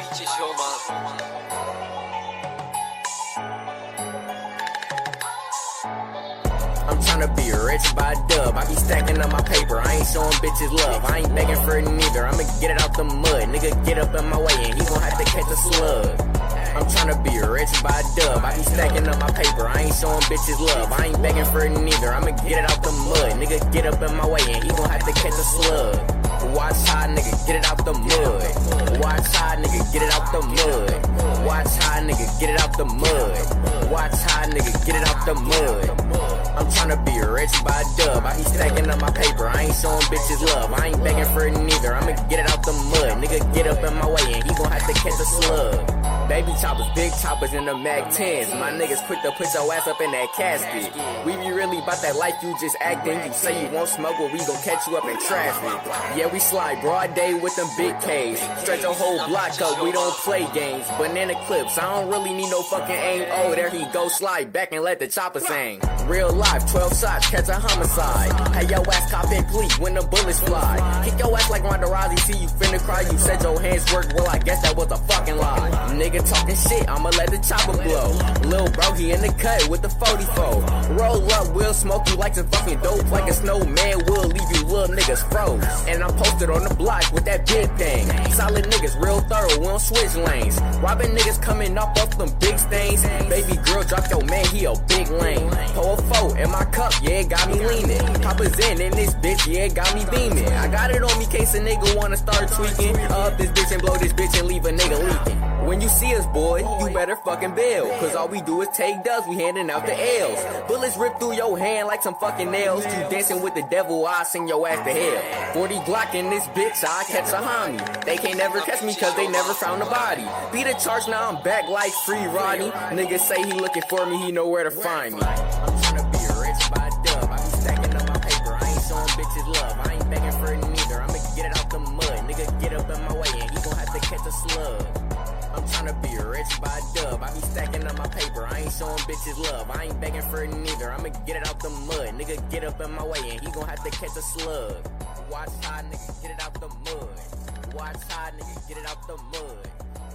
I'm tryna be rich by dub. I be stacking up my paper. I ain't showing bitches love. I ain't begging for it neither. I'ma get it out the mud. Nigga, get up in my way and he gon' have to catch a slug. I'm tryna be rich by dub. I be stacking up my paper. I ain't showing bitches love. I ain't begging for it neither. I'ma get it out the mud. Nigga, get up in my way and he gon' have to catch a slug. Watch how nigga get it out the mud. Watch how nigga get it out the mud. Watch how nigga get it out the mud. Watch how nigga get it out the mud. I'm tryna be rich by dub. I be stacking up my paper. I ain't showing bitches love. I ain't begging for it neither. I'ma get it out the mud. Nigga, get up in my way and he gon' have to catch a slug. Baby choppers, big choppers in the Mac 10s. My niggas quick to put your ass up in that casket. We be really about that life you just acting. You say you won't smoke, but we gon' catch you up in traffic. Yeah, we slide broad day with them big K's. Stretch your whole block up, we don't play games. Banana clips, I don't really need no fucking aim. Oh, there he go, slide back and let the chopper sing. Real life, 12 shots, catch a homicide. Hey, yo ass cop and please when the bullets fly. Kick your ass like Ronda Rousey, see you finna cry. You said your hands work, well, I guess that was a fucking lie. Nigga talking shit, I'ma let the chopper blow. Lil bro, he in the cut with the 44. Roll up, we'll smoke you like some fucking dope. Like a snowman, we'll leave you little niggas froze. And I'm posted on the block with that big thing. Solid niggas, real thorough, we don't switch lanes. Robbing niggas coming off them big stains. Baby girl, drop your man, he a big lane. Pour a four in my cup, yeah, got me leaning. Papa's in in this bitch, yeah, got me beaming. I got it on me, case a nigga wanna start tweaking. Up this bitch and blow this bitch and leave a nigga leaking. See us, boy, you better fucking bail. Cause all we do is take dubs, we handing out the L's. Bullets rip through your hand like some fucking nails. You dancing with the devil, I sing your ass to hell. 40 Glock in this bitch, I catch a homie. They can't never catch me cause they never found a body. Beat a charge, now I'm back like free Rodney. Niggas say he looking for me, he know where to find me. I'm tryna be rich by dub. I be stacking up my paper. I ain't showing bitches I'm tryna be rich by dub. I be stacking up my paper. I ain't showing bitches love. I ain't begging for it neither. I'ma get it out the mud. Nigga, get up in my way and he gon' have to catch a slug. Watch how nigga get it out the mud. Watch how nigga get it out the mud.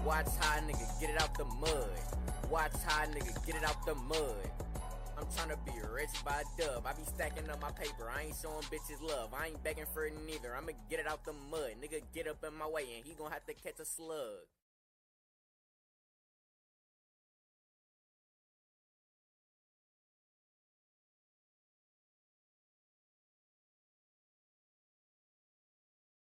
Watch how nigga get it out the mud. Watch how nigga get it out the mud. I'm tryna be rich by dub. I be stacking up my paper. I ain't showing bitches love. I ain't begging for it neither. I'ma get it out the mud. Nigga, get up in my way and he gon' have to catch a slug.